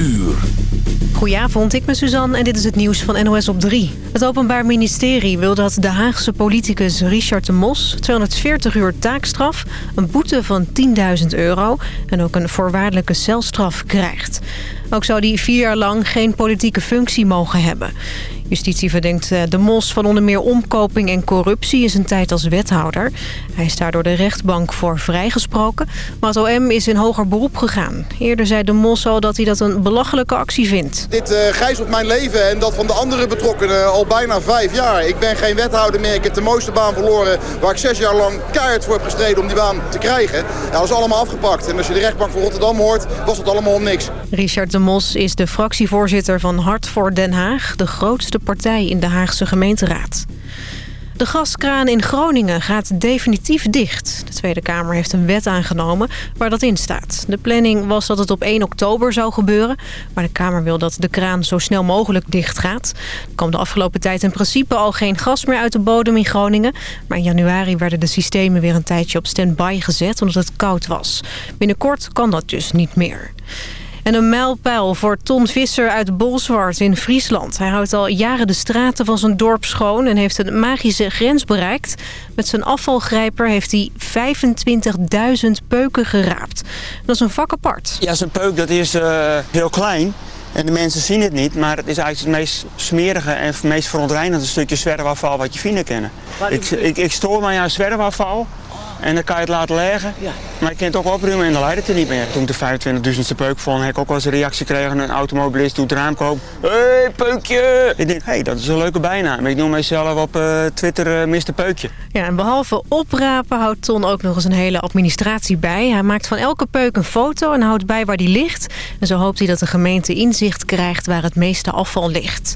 uur. Goedenavond, ik ben Suzanne en dit is het nieuws van NOS op 3. Het Openbaar Ministerie wil dat de Haagse politicus Richard de Mos... 240 uur taakstraf, een boete van 10.000 euro... en ook een voorwaardelijke celstraf krijgt. Ook zou hij vier jaar lang geen politieke functie mogen hebben. Justitie verdenkt eh, de Mos van onder meer omkoping en corruptie in zijn tijd als wethouder. Hij is daar door de rechtbank voor vrijgesproken. Maar het OM is in hoger beroep gegaan. Eerder zei de Mos al dat hij dat een belachelijke actie vindt. Dit uh, gijzelt mijn leven en dat van de andere betrokkenen al bijna vijf jaar. Ik ben geen wethouder meer. Ik heb de mooiste baan verloren waar ik zes jaar lang keihard voor heb gestreden om die baan te krijgen. Dat is allemaal afgepakt. En als je de rechtbank van Rotterdam hoort, was het allemaal om niks. Richard de Mos is de fractievoorzitter van Hart voor Den Haag. De grootste partij in de Haagse gemeenteraad. De gaskraan in Groningen gaat definitief dicht. De Tweede Kamer heeft een wet aangenomen waar dat in staat. De planning was dat het op 1 oktober zou gebeuren. Maar de Kamer wil dat de kraan zo snel mogelijk dicht gaat. Er kwam de afgelopen tijd in principe al geen gas meer uit de bodem in Groningen. Maar in januari werden de systemen weer een tijdje op stand-by gezet omdat het koud was. Binnenkort kan dat dus niet meer. En een mijlpaal voor Ton Visser uit Bolsward in Friesland. Hij houdt al jaren de straten van zijn dorp schoon en heeft een magische grens bereikt. Met zijn afvalgrijper heeft hij 25.000 peuken geraapt. Dat is een vak apart. Ja, zijn peuk dat is uh, heel klein. En de mensen zien het niet, maar het is eigenlijk het meest smerige en het meest verontreinende stukje zwerfafval wat je vinden kennen. Ik, ik, ik stoor mij aan zwerfafval en dan kan je het laten leggen. Ja. Maar je kunt het ook opruimen en dan leidt het er niet meer. Toen ik de 25.000ste peuk vond, heb ik ook wel eens een reactie gekregen. Een automobilist doet het raam koop. Hé, hey, peukje! Ik denk, hé, hey, dat is een leuke bijnaam. Ik noem mijzelf op uh, Twitter uh, Mr. Peukje. Ja, en behalve oprapen houdt Ton ook nog eens een hele administratie bij. Hij maakt van elke peuk een foto en houdt bij waar die ligt. En zo hoopt hij dat de gemeente inzicht krijgt waar het meeste afval ligt.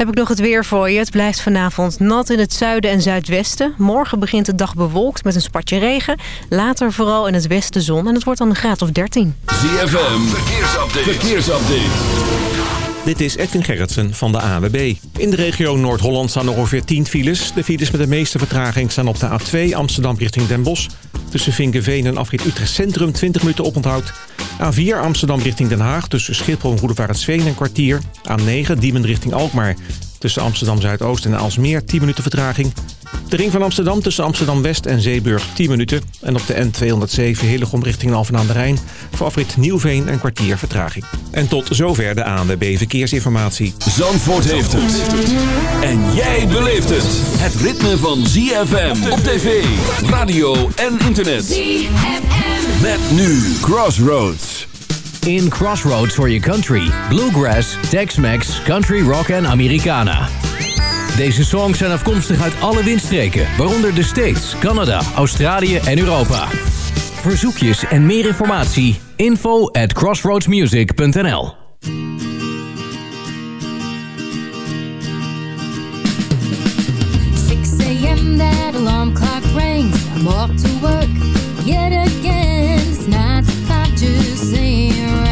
Heb ik nog het weer voor je. Het blijft vanavond nat in het zuiden en zuidwesten. Morgen begint de dag bewolkt met een spatje regen. Later vooral in het westen zon. En het wordt dan een graad of 13. ZFM, verkeersupdate. verkeersupdate. Dit is Edwin Gerritsen van de AWB. In de regio Noord-Holland staan er ongeveer 10 files. De files met de meeste vertraging staan op de A2 Amsterdam richting Den Bosch. Tussen Vinkenveen en Afrit Utrecht Centrum 20 minuten oponthoud. A4 Amsterdam richting Den Haag tussen Schiphol en Sveen een kwartier. A9 Diemen richting Alkmaar. Tussen Amsterdam Zuidoost en Alsmeer 10 minuten vertraging. De ring van Amsterdam tussen Amsterdam-West en Zeeburg 10 minuten. En op de N207 Hillegom richting Alphen aan de Rijn... voor afrit Nieuwveen een kwartier vertraging. En tot zover de ANWB Verkeersinformatie. Zandvoort heeft het. En jij beleeft het. Het ritme van ZFM op tv, radio en internet. ZFM. Met nu Crossroads. In Crossroads for your country. Bluegrass, Tex-Mex, Country Rock en Americana. Deze songs zijn afkomstig uit alle windstreken, waaronder de States, Canada, Australië en Europa. Verzoekjes en meer informatie, info at crossroadsmusic.nl 6 a.m. that alarm clock rings, I'm off to work, yet again, it's not to just saying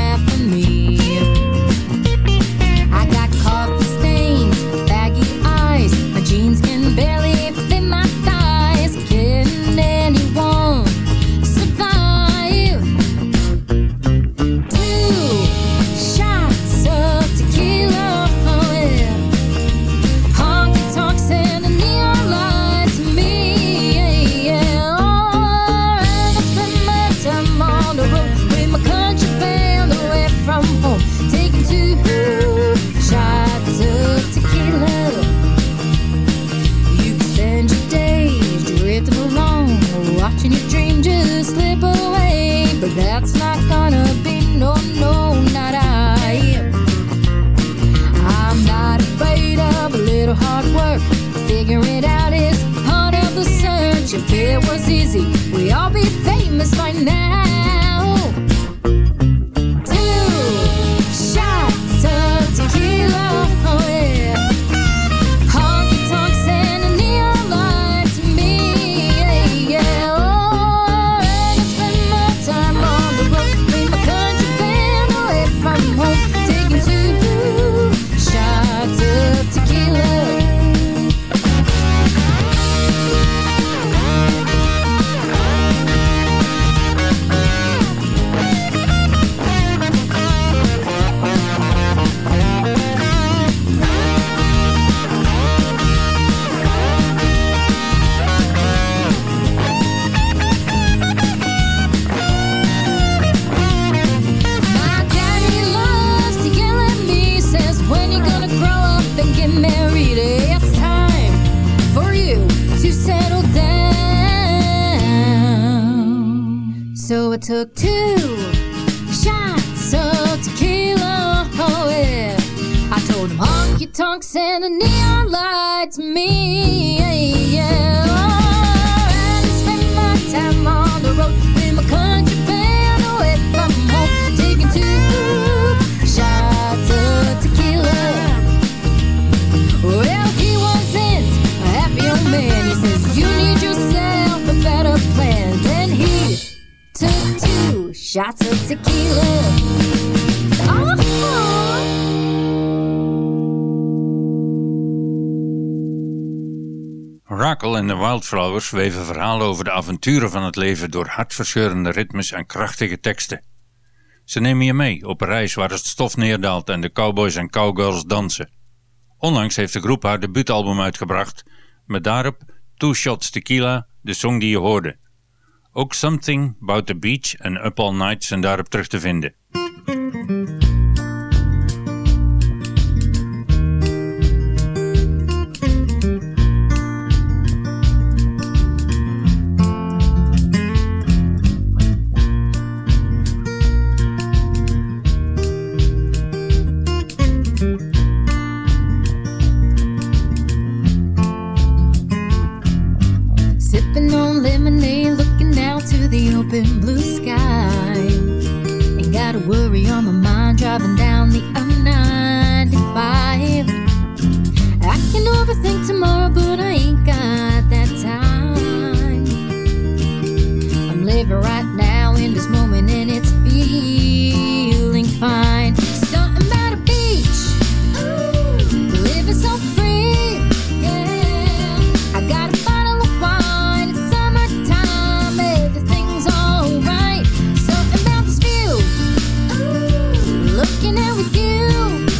shots of tequila. Oh, Rakel en de Wildflowers weven verhalen over de avonturen van het leven door hartverscheurende ritmes en krachtige teksten. Ze nemen je mee op een reis waar het stof neerdaalt en de cowboys en cowgirls dansen. Onlangs heeft de groep haar debuutalbum uitgebracht, met daarop Two Shots Tequila, de song die je hoorde. Ook Something About the Beach en Up All Nights zijn daarop terug te vinden. up blue sky. Ain't got a worry on my mind driving down the I-95. I can overthink tomorrow, but I with you.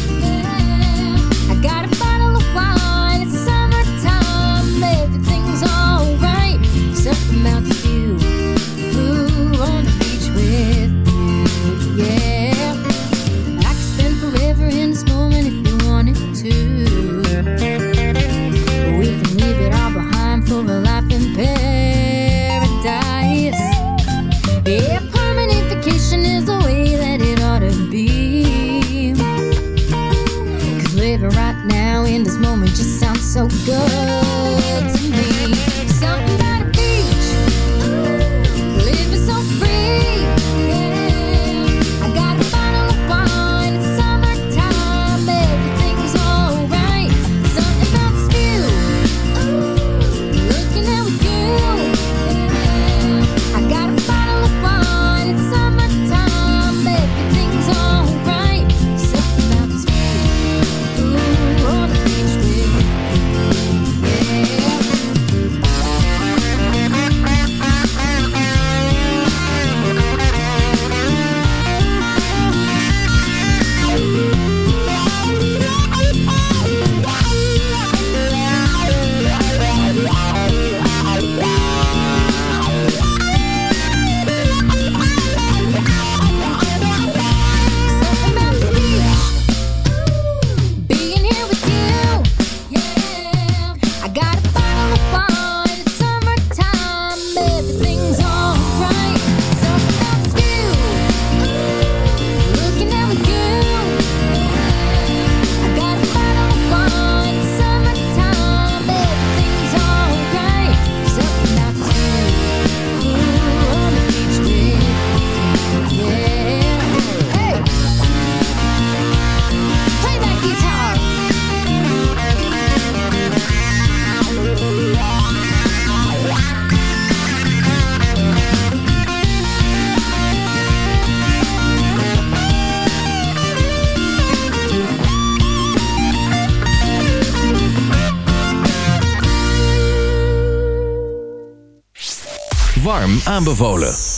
Aanbevolen.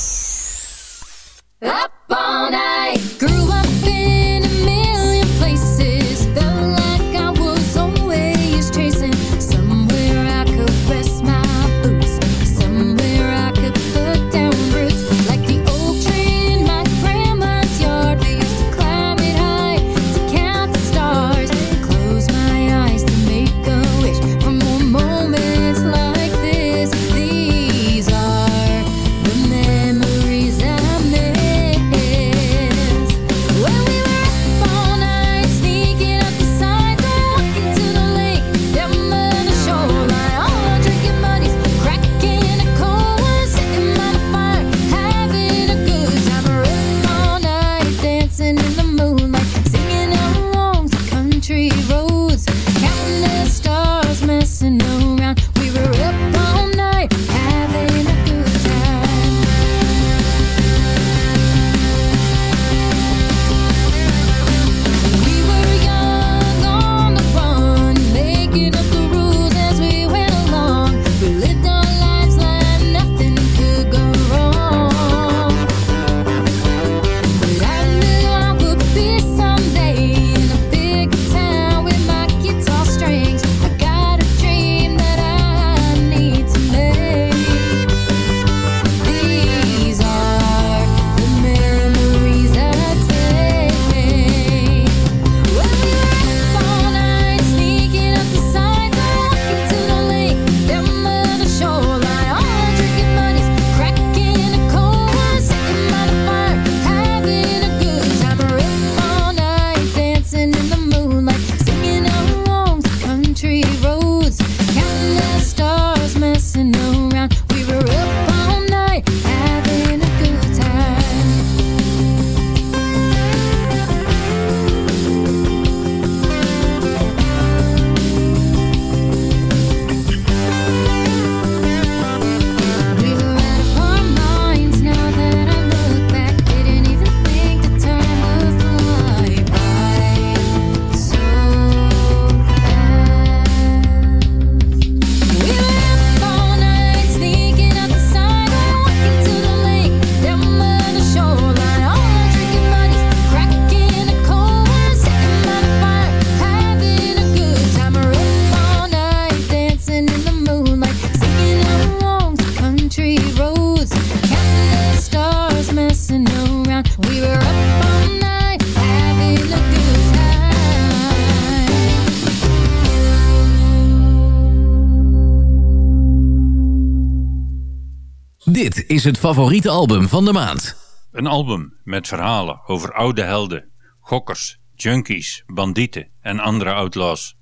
Is het favoriete album van de maand. Een album met verhalen over oude helden, gokkers, junkies, bandieten en andere outlaws.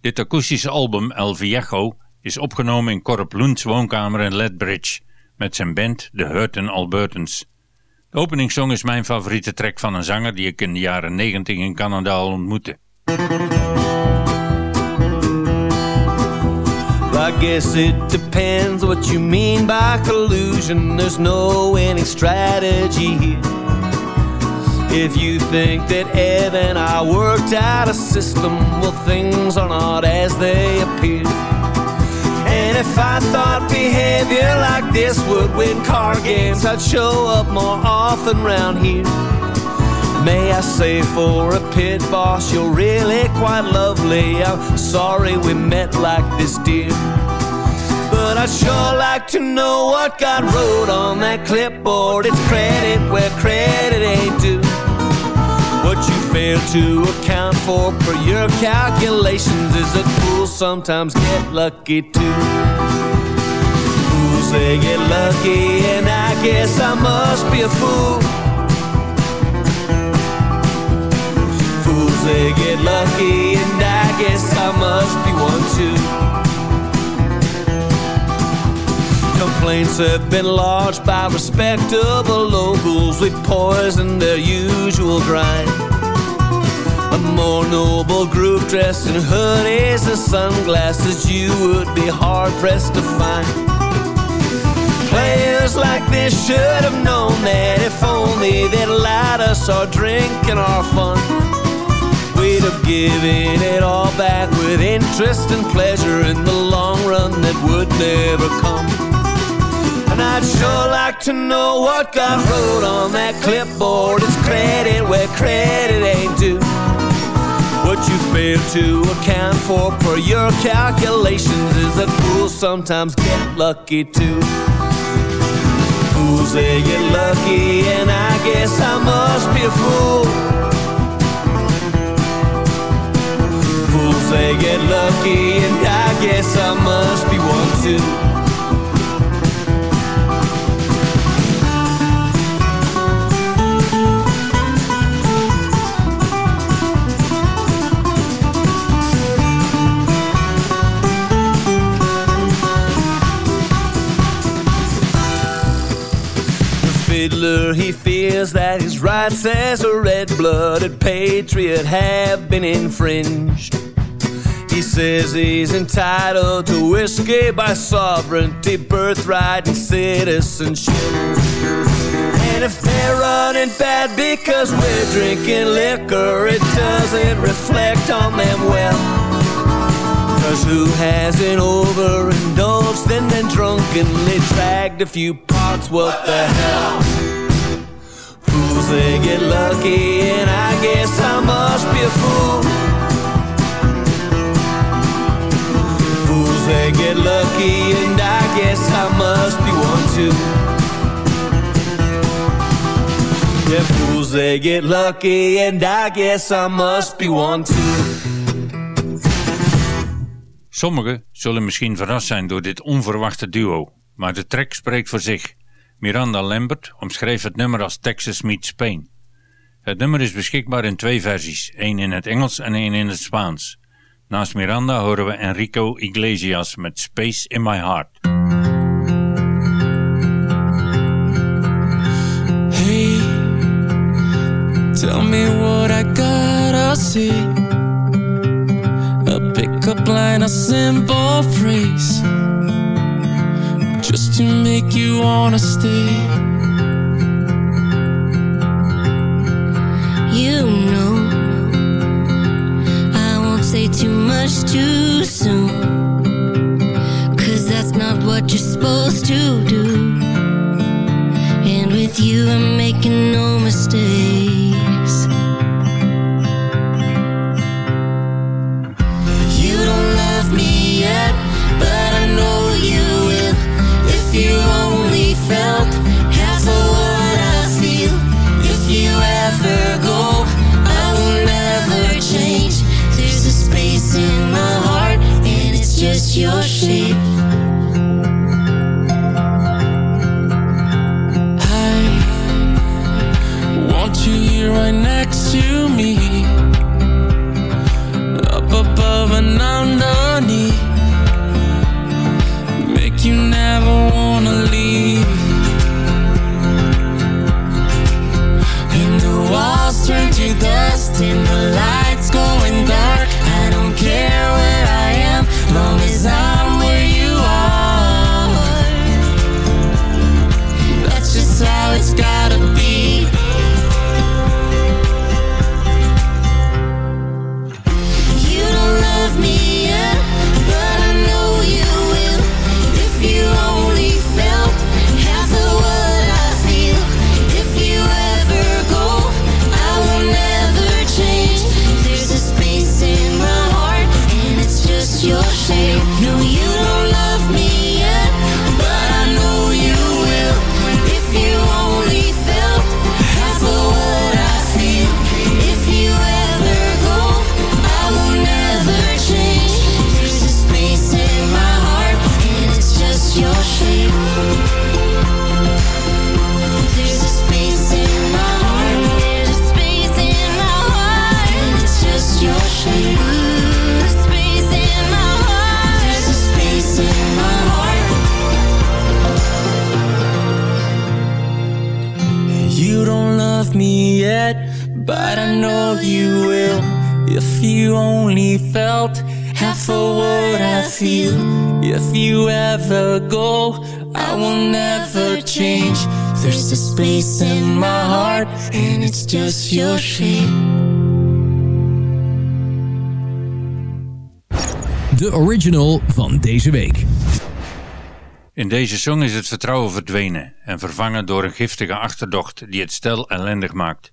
Dit akoestische album El Viejo is opgenomen in Corp Loens woonkamer in Lethbridge met zijn band The Hurtin Albertans. De openingssong is mijn favoriete track van een zanger die ik in de jaren 90 in Canada al ontmoette. I guess it depends what you mean by collusion. There's no winning strategy here. If you think that Ed and I worked out a system, well, things are not as they appear. And if I thought behavior like this would win car games, I'd show up more often round here. May I say for a pit boss, you're really quite lovely. I'm sorry we met like this, dear. But I'd sure like to know what got wrote on that clipboard. It's credit where credit ain't due. What you fail to account for per your calculations is that fools sometimes get lucky too. Fools, they get lucky, and I guess I must be a fool. They get lucky, and I guess I must be one too. Complaints have been lodged by respectable locals. We poison their usual grind. A more noble group dressed in hoodies and sunglasses you would be hard pressed to find. Players like this should have known that if only they'd allowed us our drink and our fun. Given it all back with interest and pleasure in the long run that would never come. And I'd sure like to know what got wrote on that clipboard. It's credit where credit ain't due. What you fail to account for per your calculations is that fools sometimes get lucky too. Fools, they get lucky, and I guess I must be a fool. They get lucky, and I guess I must be one too. fiddler, he fears that his rights as a red-blooded patriot have been infringed. He says he's entitled to whiskey by sovereignty, birthright, and citizenship. And if they're running bad because we're drinking liquor, it doesn't reflect on them well. Cause who hasn't overindulged and then drunkenly dragged a few parts? What the hell? Fools, they get lucky, and I guess I must be a fool. They get lucky, and I guess I must be one too. Yeah, get lucky, and I guess I must be one too. Sommigen zullen misschien verrast zijn door dit onverwachte duo, maar de track spreekt voor zich. Miranda Lambert omschreef het nummer als Texas meets Spain. Het nummer is beschikbaar in twee versies, één in het Engels en één in het Spaans. Naast Miranda horen we Enrico Iglesias met Space in My Heart. Hey, tell me what I gotta see. Pickup line, a simple phrase. Just to make you wanna stay much too soon. Cause that's not what you're supposed to do. And with you I'm making no mistakes space in my heart, and it's just your shape. De original van deze week. In deze song is het vertrouwen verdwenen en vervangen door een giftige achterdocht die het stel ellendig maakt.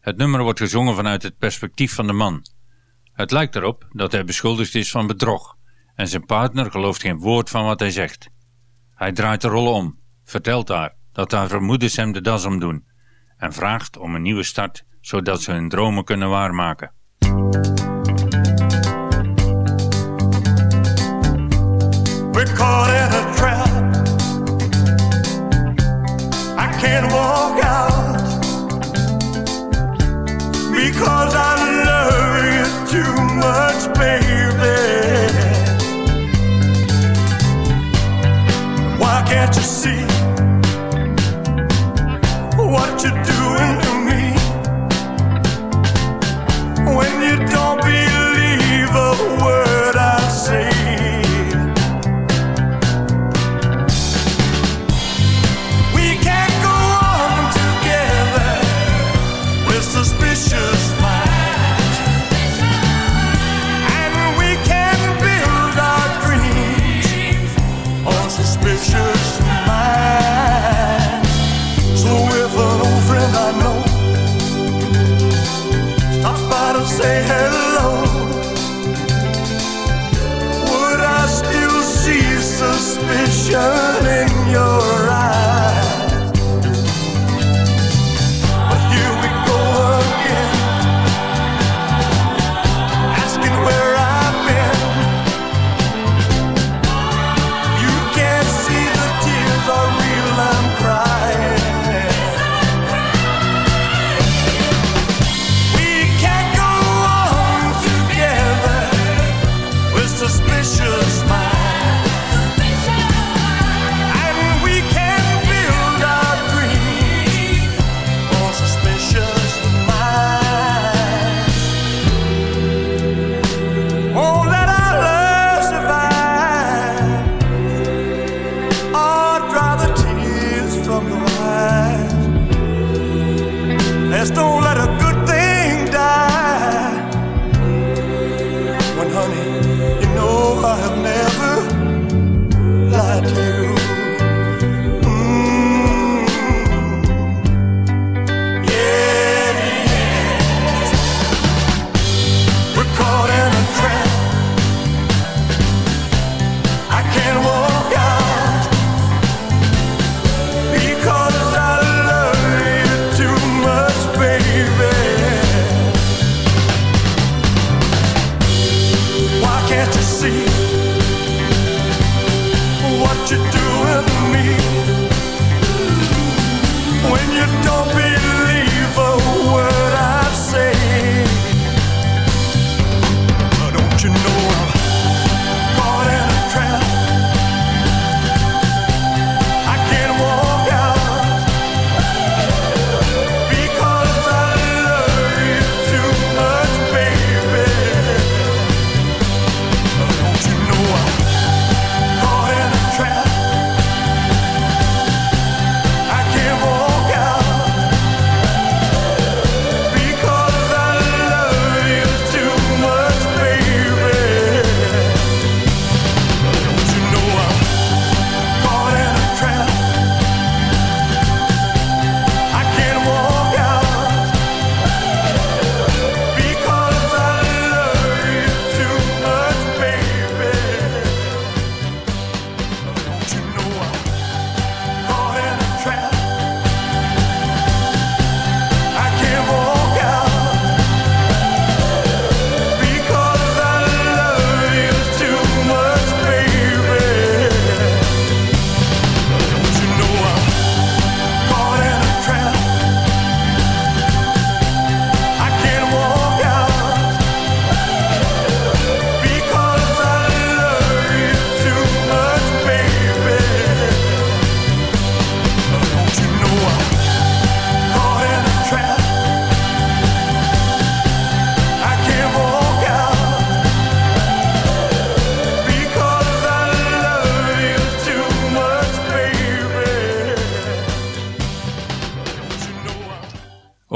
Het nummer wordt gezongen vanuit het perspectief van de man. Het lijkt erop dat hij beschuldigd is van bedrog en zijn partner gelooft geen woord van wat hij zegt. Hij draait de rollen om, vertelt haar dat haar vermoedens hem de das omdoen en vraagt om een nieuwe start zodat ze hun dromen kunnen waarmaken. We're caught in a trap. I can't walk out because I love you too much, baby. Why can't you see what you're doing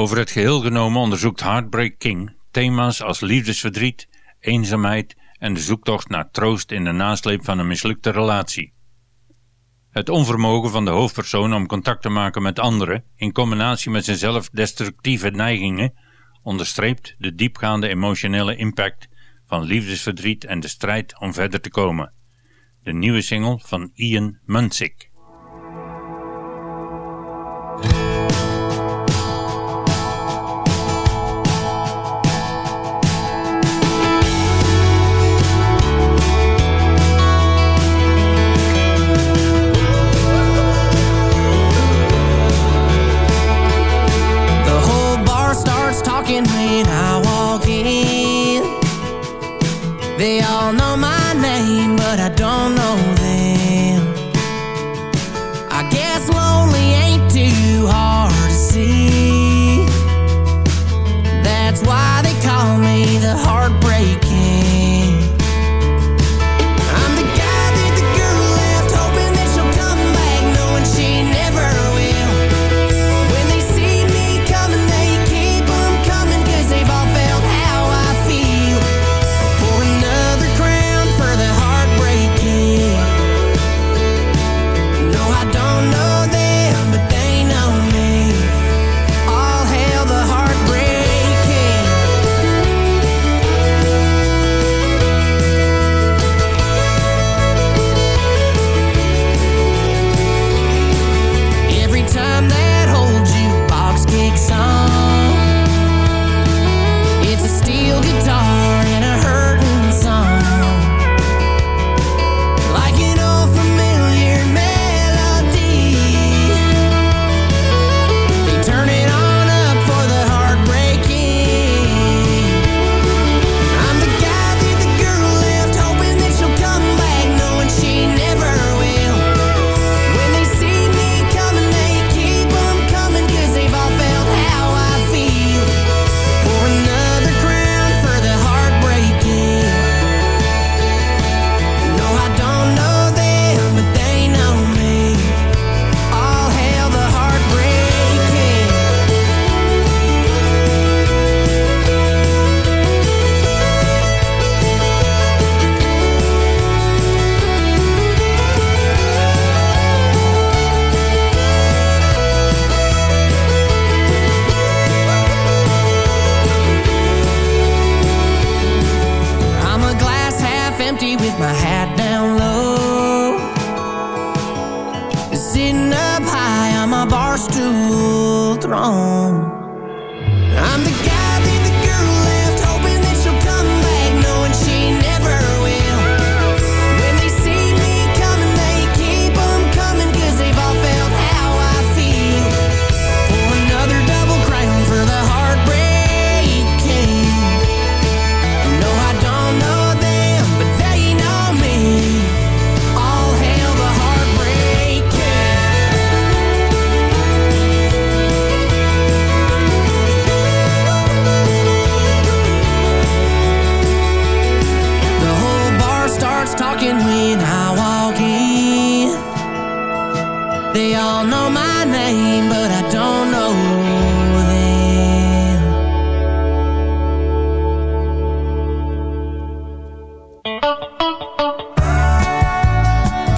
Over het geheel genomen onderzoekt Heartbreak King thema's als liefdesverdriet, eenzaamheid en de zoektocht naar troost in de nasleep van een mislukte relatie. Het onvermogen van de hoofdpersoon om contact te maken met anderen in combinatie met zijn zelfdestructieve neigingen onderstreept de diepgaande emotionele impact van liefdesverdriet en de strijd om verder te komen. De nieuwe single van Ian Munsick.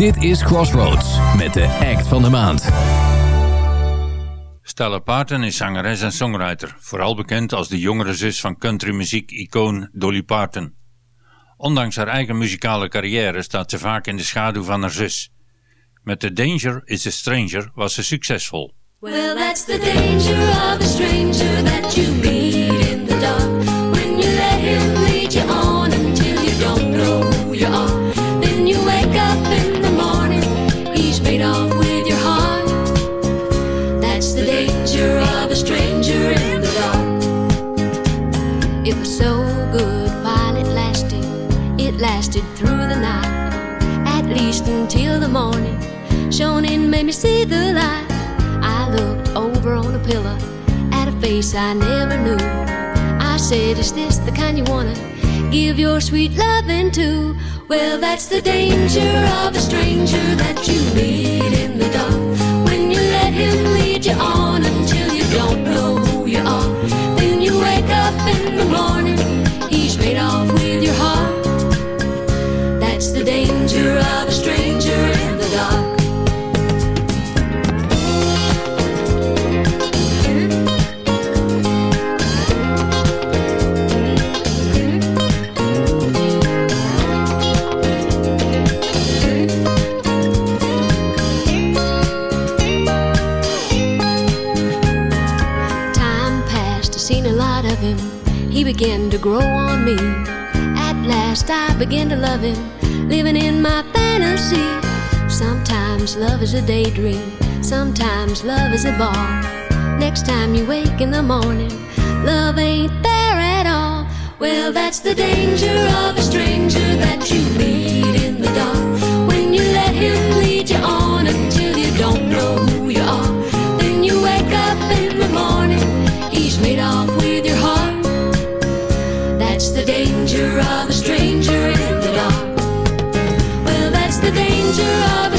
Dit is Crossroads met de act van de maand. Stella Parton is zangeres en songwriter, vooral bekend als de jongere zus van countrymuziek-icoon Dolly Parton. Ondanks haar eigen muzikale carrière staat ze vaak in de schaduw van haar zus. Met The Danger is a Stranger was ze succesvol. Well, that's the danger of a stranger that you meet until the morning, shone in, made me see the light. I looked over on a pillow at a face I never knew. I said, Is this the kind you wanna give your sweet loving to? Well, that's the danger of a stranger that you meet in the dark when you let him lead you on That's the danger of a stranger in the dark. began to grow on me. At last I begin to love him. love is a daydream. Sometimes love is a ball. Next time you wake in the morning, love ain't there at all. Well, that's the danger of a stranger that you meet in the dark. When you let him lead you on until you don't know who you are. Then you wake up in the morning, he's made off with your heart. That's the danger of a stranger in the dark. Well, that's the danger of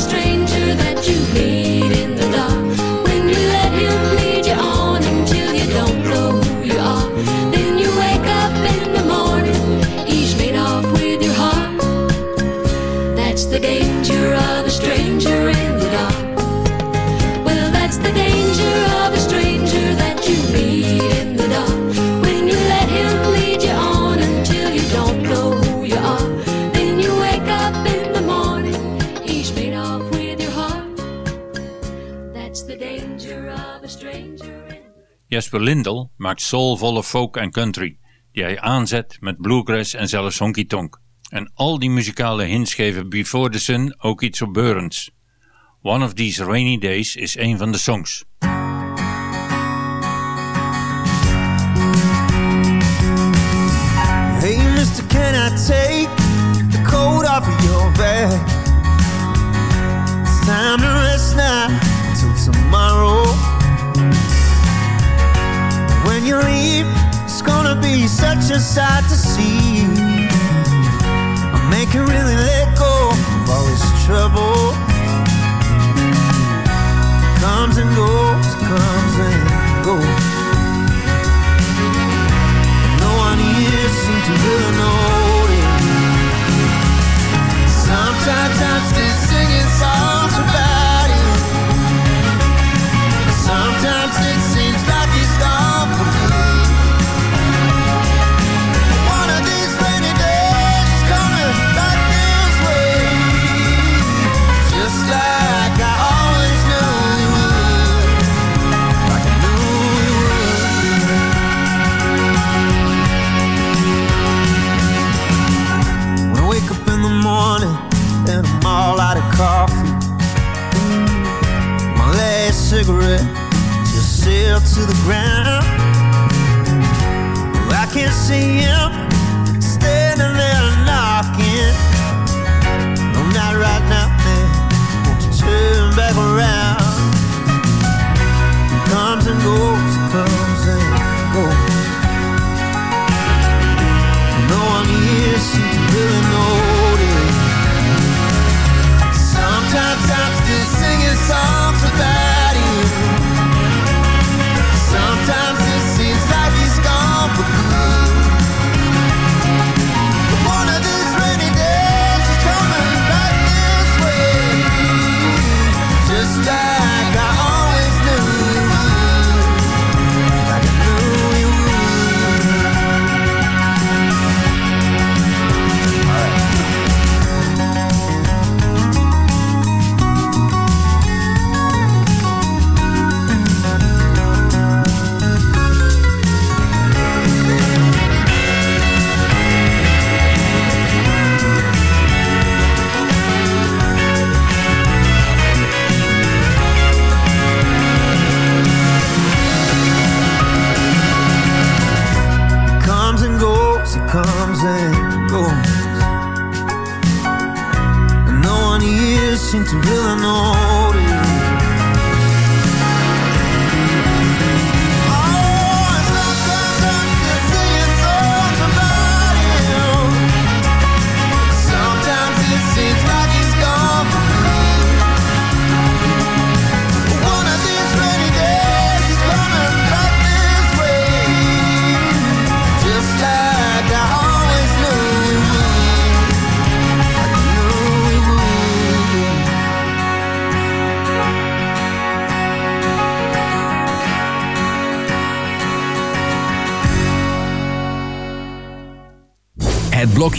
Jesper Lindel maakt soulvolle folk en country, die hij aanzet met bluegrass en zelfs honky-tonk. En al die muzikale hints geven Before the Sun ook iets op opbeurends. One of These Rainy Days is een van de songs. Hey mister, can I take the coat off of your back? It's time to rest now.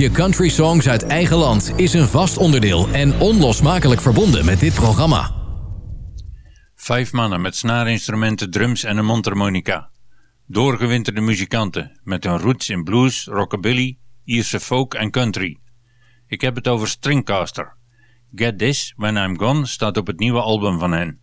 De country songs uit eigen land is een vast onderdeel en onlosmakelijk verbonden met dit programma. Vijf mannen met snaarinstrumenten, drums en een mondharmonica. Doorgewinterde muzikanten met hun roots in blues, rockabilly, Ierse folk en country. Ik heb het over Stringcaster. Get This When I'm Gone staat op het nieuwe album van hen.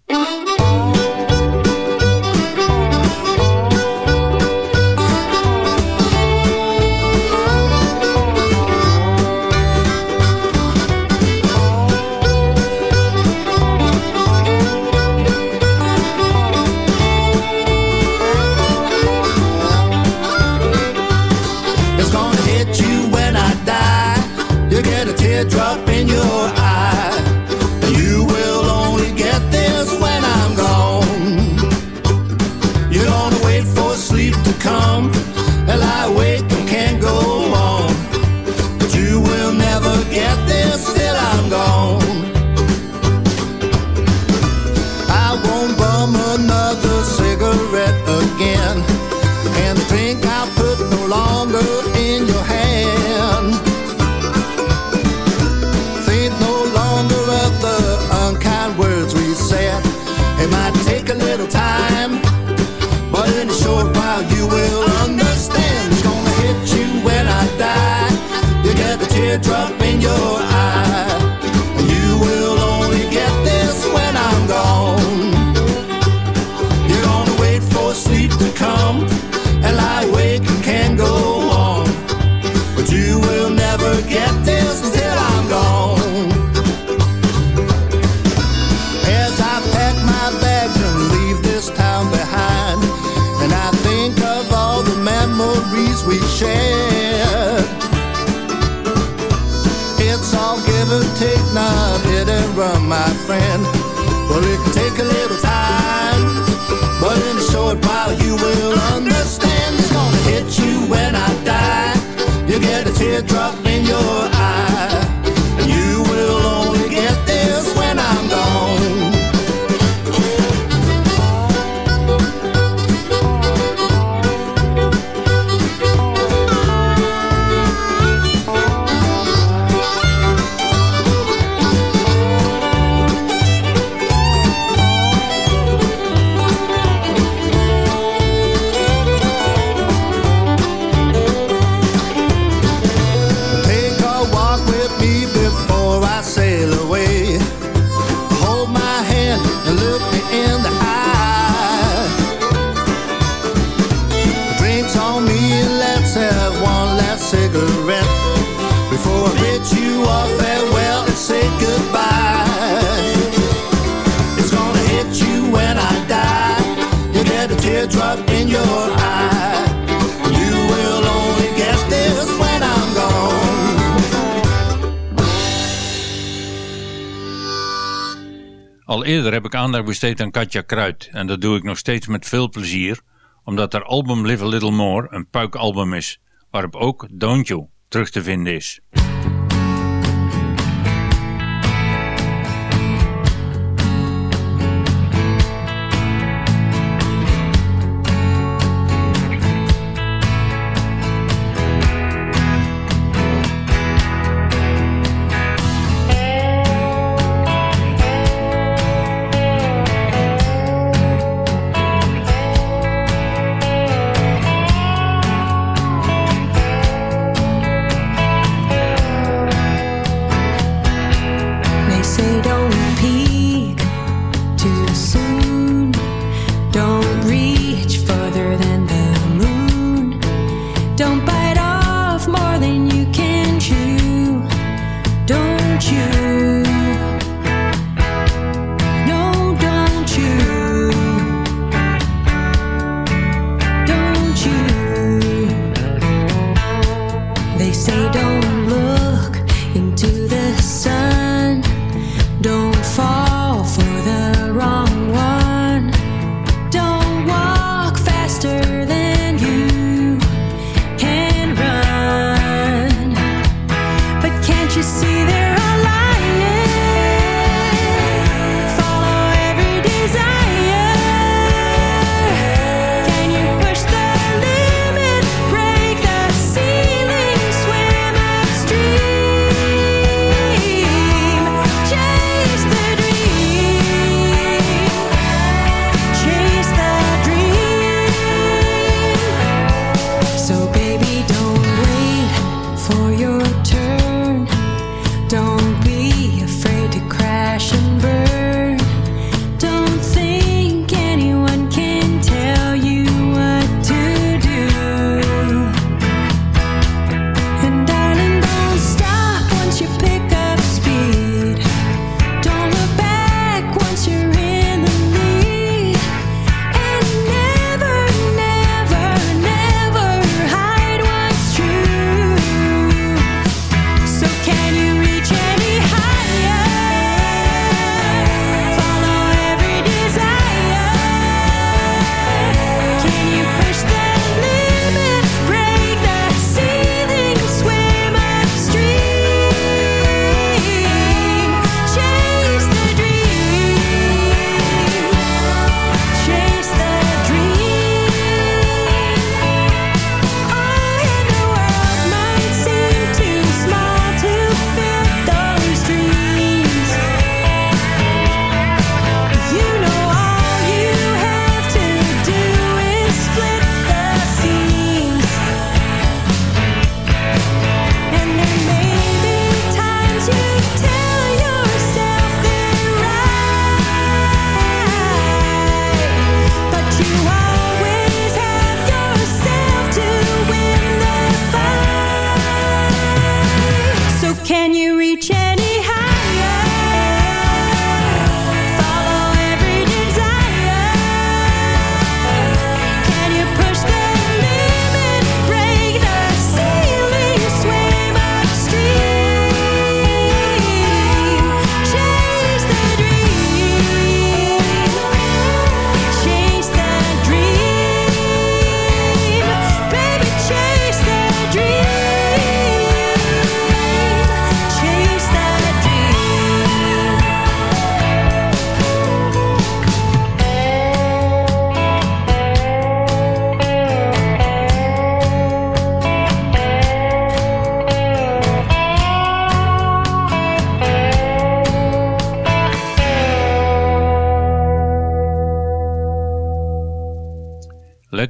heb ik aandacht besteed aan Katja Kruid en dat doe ik nog steeds met veel plezier, omdat haar album Live a Little More een puikalbum is, waarop ook Don't You terug te vinden is.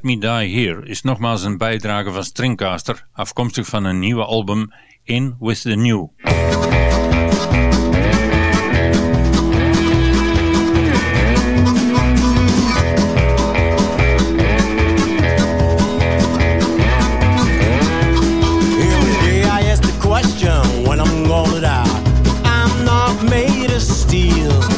Me Die Here is nogmaals een bijdrage van Stringcaster, afkomstig van een nieuwe album In With The New. when I'm. I'm not steel.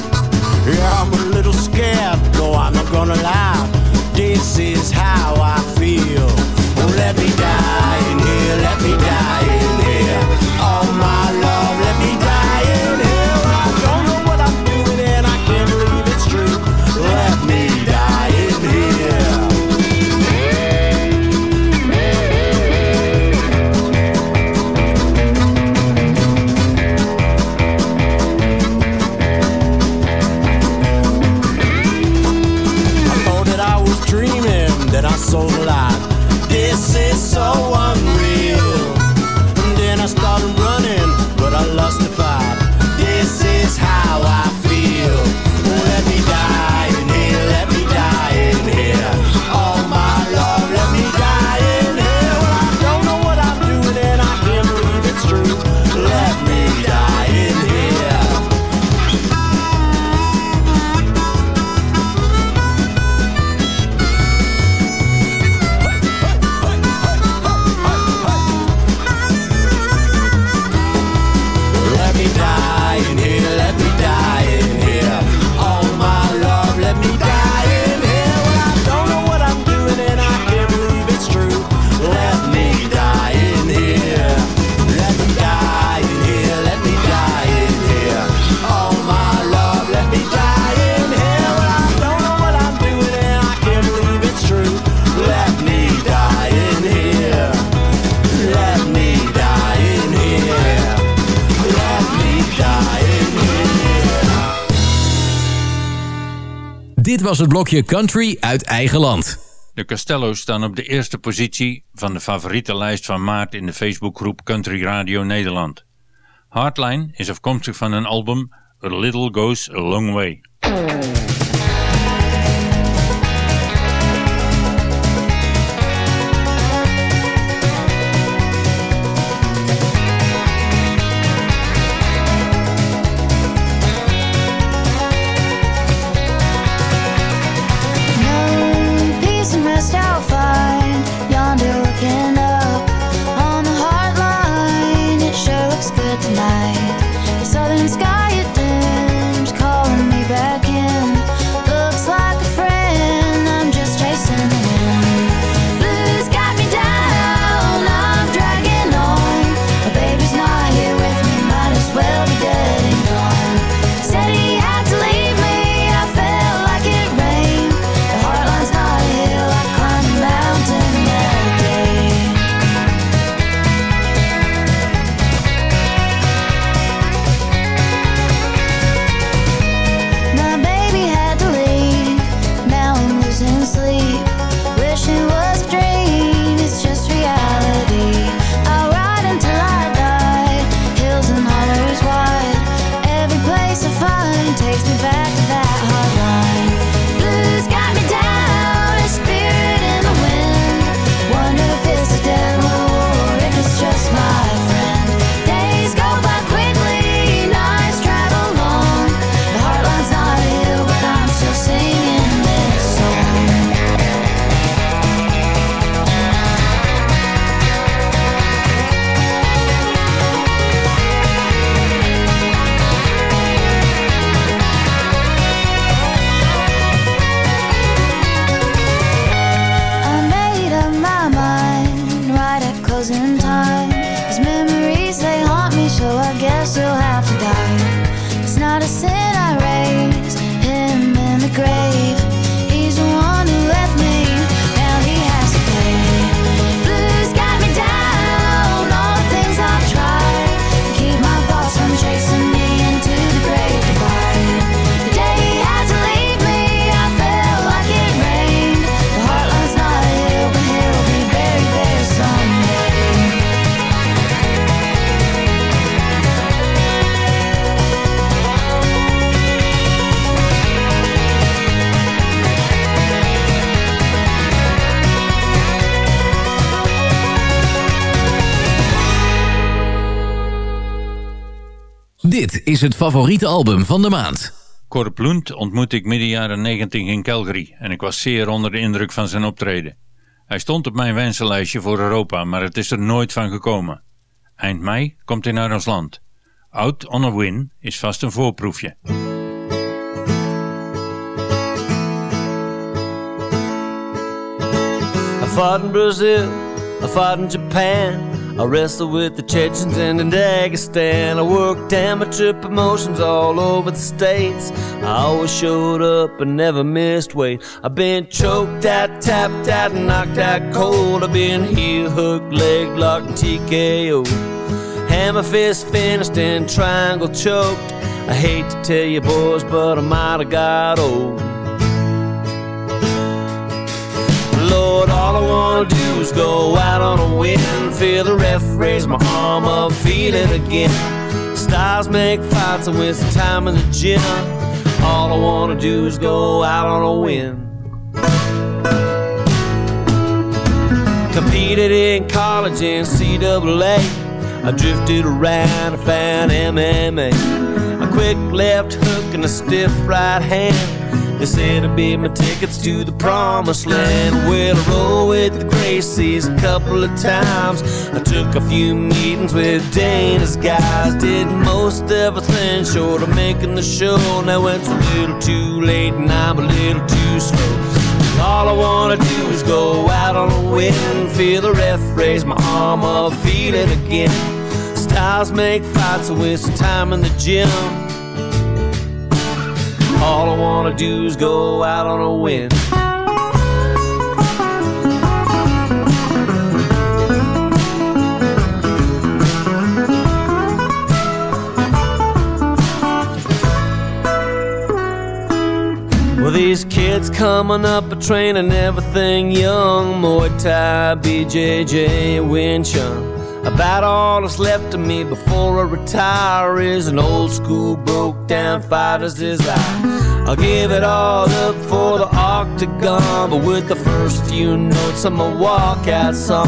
was het blokje Country uit eigen land. De Castello's staan op de eerste positie van de favoriete lijst van maart in de Facebookgroep Country Radio Nederland. Hardline is afkomstig van een album A Little Goes A Long Way. Is het favoriete album van de maand. Corp Lund ontmoette ik midden jaren 90 in Calgary en ik was zeer onder de indruk van zijn optreden. Hij stond op mijn wensenlijstje voor Europa, maar het is er nooit van gekomen. Eind mei komt hij naar ons land. Out on a Win is vast een voorproefje. I fought in Brazil, I fought in Japan. I wrestled with the Chechens and in Dagestan. I worked amateur promotions all over the states. I always showed up and never missed weight. I've been choked out, tapped out, knocked out cold. I've been heel hooked, leg locked, TKO. Hammer fist finished and triangle choked. I hate to tell you boys, but I might have got old. Lord, all I wanna do is go out on a win. Feel the ref raise my arm up, feel it again. Stars make fights and waste time in the gym. All I wanna do is go out on a win. Competed in college in CAA. I drifted around I found MMA. A quick left hook and a stiff right hand. They said it'd be my tickets to the promised land. Well, I rolled with the Gracies a couple of times. I took a few meetings with Dana's guys. Did most everything short of making the show. Now it's a little too late and I'm a little too slow. All I wanna do is go out on a win. Feel the ref raise my arm up, feel it again. Styles make fights, a waste time in the gym. All I wanna do is go out on a win. Well, these kids coming up are training everything young Muay Thai, BJJ, Wing Chun. About all that's left of me before I retire is an old school broke down fighter's desire. I'll give it all up for the octagon, but with the first few notes of my walkout song,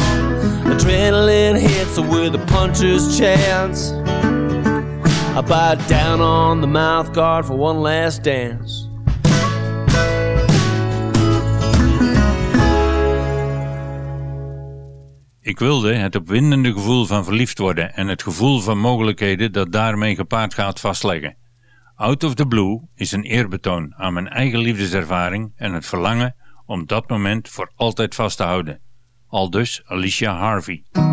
adrenaline hits with a puncher's chance. I bite down on the mouth guard for one last dance. Ik wilde het opwindende gevoel van verliefd worden en het gevoel van mogelijkheden dat daarmee gepaard gaat vastleggen. Out of the Blue is een eerbetoon aan mijn eigen liefdeservaring en het verlangen om dat moment voor altijd vast te houden. Aldus Alicia Harvey.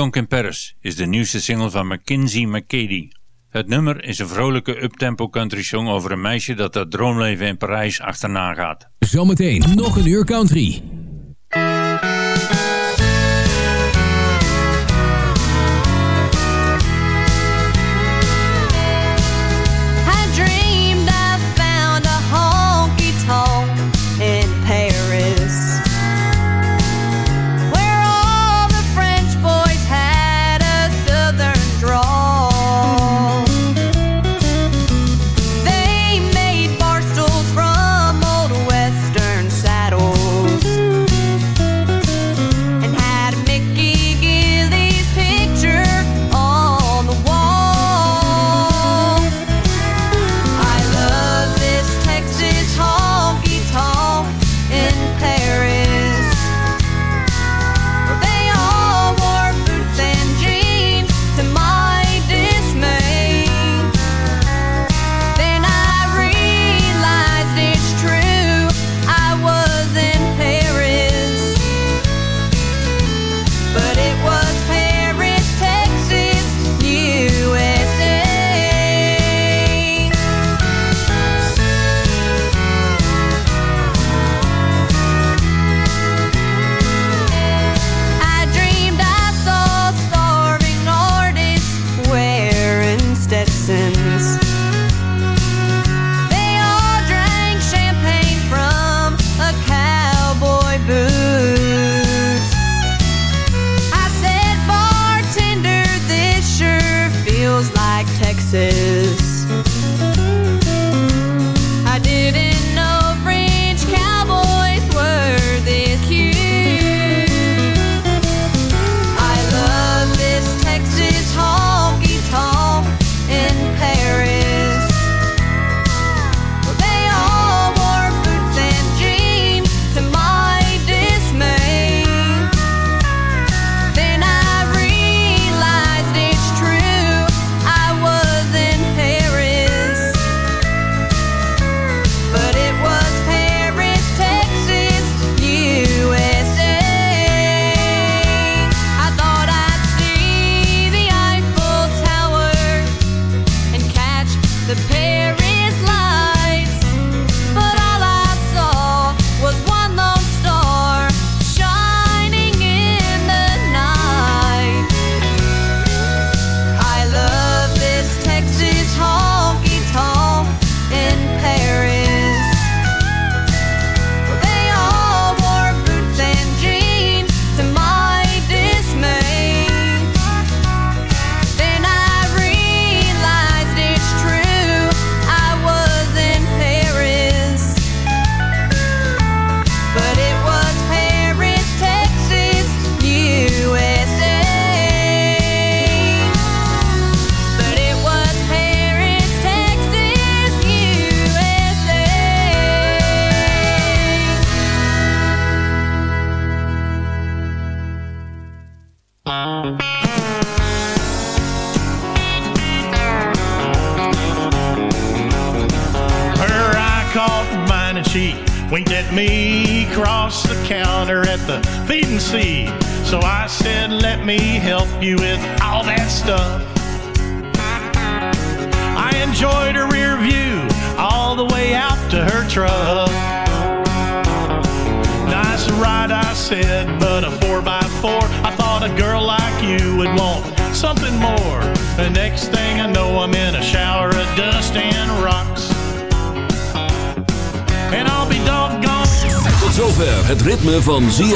Honky in Paris is de nieuwste single van Mackenzie McKady. Het nummer is een vrolijke uptempo country song over een meisje dat haar droomleven in Parijs achterna gaat. Zometeen nog een uur country.